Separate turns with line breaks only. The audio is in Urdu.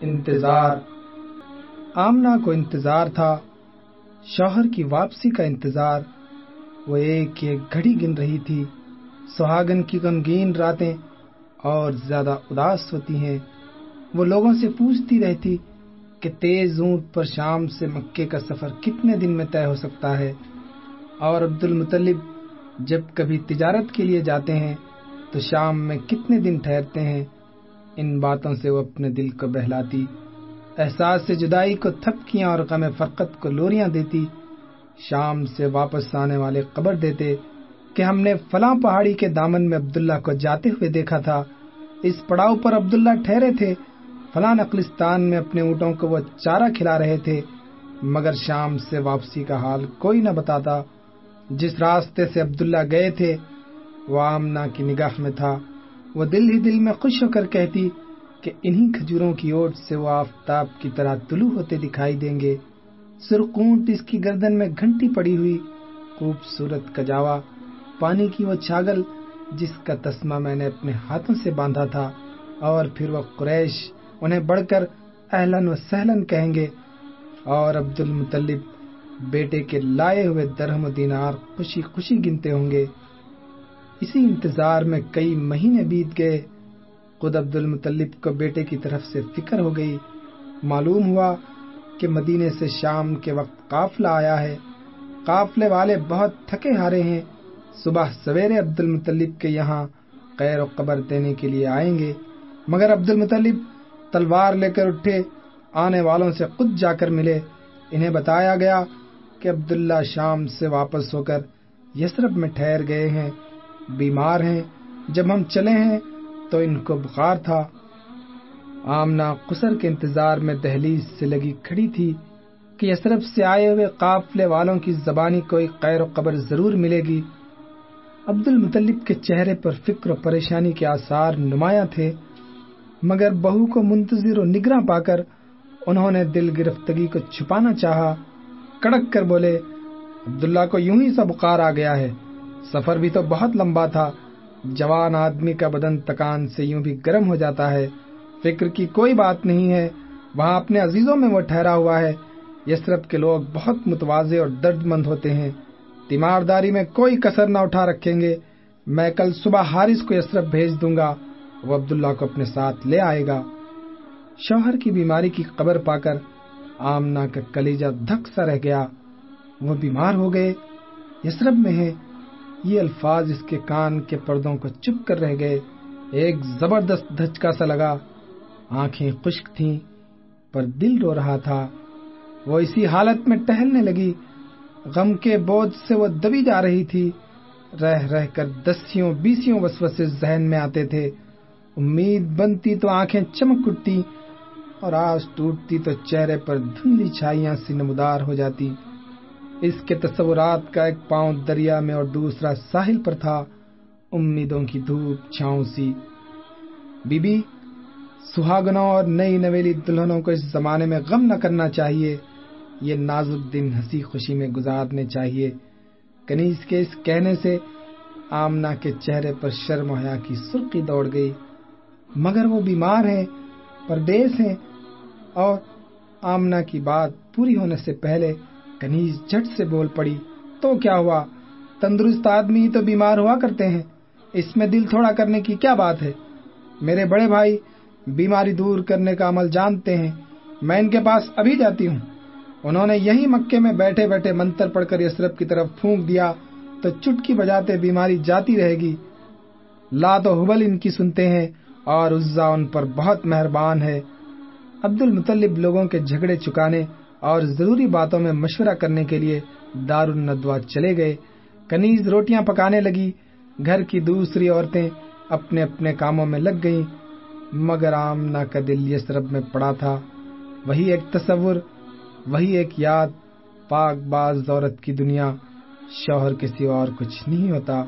انتظار۔ آمنا کو انتظار تھا، شوہر کی واپسی کا انتظار۔ وہ ایک ایک گھڑی گن رہی تھی، سہاگن کی غمگین راتیں اور زیادہ اداس ہوتی ہیں۔ وہ لوگوں سے پوچھتی رہتی کہ تیز اونٹ پر شام سے مکے کا سفر کتنے دن میں طے ہو سکتا ہے۔ اور عبد المطلب جب کبھی تجارت کے لیے جاتے ہیں تو شام میں کتنے دن ٹھہرتے ہیں؟ ان باتوں سے وہ اپنے دل کو بہلاتی، احساس سے جدائی کو تھپکیاں اور غم فرقت کو لوریاں دیتی، شام سے واپس آنے والے قبر دیتے کہ ہم نے فلاں پہاڑی کے دامن میں عبداللہ کو جاتے ہوئے دیکھا تھا۔ اس پڑاؤ پر عبداللہ ٹھہرے تھے۔ فلاں نقلستان میں اپنے اونٹوں کو وہ چارہ کھلا رہے تھے۔ مگر شام سے واپسی کا حال کوئی نہ بتاتا۔ جس راستے سے عبداللہ گئے تھے، وہ آمنا کی نگاہ میں تھا۔ وہ دل ہی دل میں خوش ہو کر کہتی کہ انہی کھجوروں کی اوٹ سے وہ آفتاب کی طرح طلوع ہوتے دکھائی دیں گے۔ سرکونٹ اس کی گردن میں گھنٹی پڑی ہوئی، خوبصورت کجاوا، پانی کی وہ چھاگل جس کا تسمہ میں نے اپنے ہاتھوں سے باندھا تھا۔ اور پھر وہ قریش انہیں بڑھ کر اہلن و سہلن کہیں گے، اور عبد المطلب بیٹے کے لائے ہوئے درہم و دینار خوشی خوشی گنتے ہوں گے۔ اسی انتظار میں کئی مہینے بیت گئے۔ خود عبد المطلب کو بیٹے کی طرف سے فکر ہو گئی۔ معلوم ہوا کہ مدینے سے شام کے وقت قافلہ آیا ہے۔ قافلے والے بہت تھکے ہارے ہیں۔ صبح سویرے عبد المطلب کے یہاں قیر و قبر دینے کے لیے آئیں گے۔ مگر عبد المطلب تلوار لے کر اٹھے۔ آنے والوں سے خود جا کر ملے۔ انہیں بتایا گیا کہ عبداللہ شام سے واپس ہو کر یسرب میں ٹھہر گئے ہیں۔ بیمار ہیں، جب ہم چلے ہیں تو ان کو بخار تھا۔ آمنا قصر کے انتظار میں دہلیز سے لگی کھڑی تھی کہ یسرف سے آئے ہوئے قافلے والوں کی زبانی کوئی قیر و قبر ضرور ملے گی۔ عبد المطلب کے چہرے پر فکر و پریشانی کے آثار نمایاں تھے، مگر بہو کو منتظر و نگراں پا کر انہوں نے دل گرفتگی کو چھپانا چاہا۔ کڑک کر بولے، عبداللہ کو یوں ہی سا بخار آ گیا ہے۔ سفر بھی تو بہت لمبا تھا۔ جوان آدمی کا بدن تکان سے یوں بھی گرم ہو جاتا ہے۔ فکر کی کوئی بات نہیں ہے۔ وہاں اپنے عزیزوں میں وہ ٹھہرا ہوا ہے۔ یسرف کے لوگ بہت متوازے اور درد مند ہوتے ہیں۔ تیمارداری میں کوئی کسر نہ اٹھا رکھیں گے۔ میں کل صبح حارث کو یسرف بھیج دوں گا۔ وہ عبداللہ کو اپنے ساتھ لے آئے گا۔ شوہر کی بیماری کی خبر پا کر آمنا کا کلیجہ دھک سا رہ گیا۔ وہ بیمار ہو گئے۔ یسرب میں ہے۔ یہ الفاظ اس کے کان کے پردوں کو چپ کر رہ گئے۔ ایک زبردست دھچکا سا لگا۔ آنکھیں خشک تھیں، پر دل رو رہا تھا۔ وہ اسی حالت میں ٹہلنے لگی۔ غم کے بوجھ سے وہ دبی جا رہی تھی۔ رہ رہ کر دسیوں، بیسیوں وسوسے ذہن میں آتے تھے۔ امید بنتی تو آنکھیں چمک اٹھتی اور آس ٹوٹتی تو چہرے پر دھندلی چھائیاں سی نمودار ہو جاتی۔ اس کے تصورات کا ایک پاؤں دریا میں اور دوسرا ساحل پر تھا، امیدوں کی دھوپ چھاؤں سی۔ بی بی سہاگنوں اور نئی نویلی دلہنوں کو اس زمانے میں غم نہ کرنا چاہیے۔ یہ نازک دن ہنسی خوشی میں گزارنے چاہیے۔ کنیز کے اس کہنے سے آمنا کے چہرے پر شرم حیا کی سرخی دوڑ گئی۔ مگر وہ بیمار ہیں، پردیس ہیں اور آمنا کی بات پوری ہونے سے پہلے کنیز جھٹ سے بول پڑی، تو کیا ہوا؟ تندرست آدمی تو بیمار ہوا کرتے ہیں۔ اس میں دل تھوڑا کرنے کی کیا بات ہے؟ میرے بڑے بھائی، بیماری دور کرنے کا عمل جانتے ہیں۔ میں ان کے پاس ابھی جاتی ہوں۔ انہوں نے یہی مکے میں بیٹھے بیٹھے منتر پڑھ کر یسرف کی طرف پھونک دیا، تو چٹکی بجاتے بیماری جاتی رہے گی۔ لا تو حبل ان کی سنتے ہیں اور عزا ان پر بہت مہربان ہے۔ عبد المطلب لوگوں کے جھگڑے چکانے اور ضروری باتوں میں مشورہ کرنے کے لیے دار الندوا چلے گئے۔ کنیز روٹیاں پکانے لگی۔ گھر کی دوسری عورتیں اپنے اپنے کاموں میں لگ گئیں۔ مگر آمنا کا دل یسرب میں پڑا تھا۔ وہی ایک تصور، وہی ایک یاد۔ پاک باز عورت کی دنیا شوہر کسی اور کچھ نہیں ہوتا۔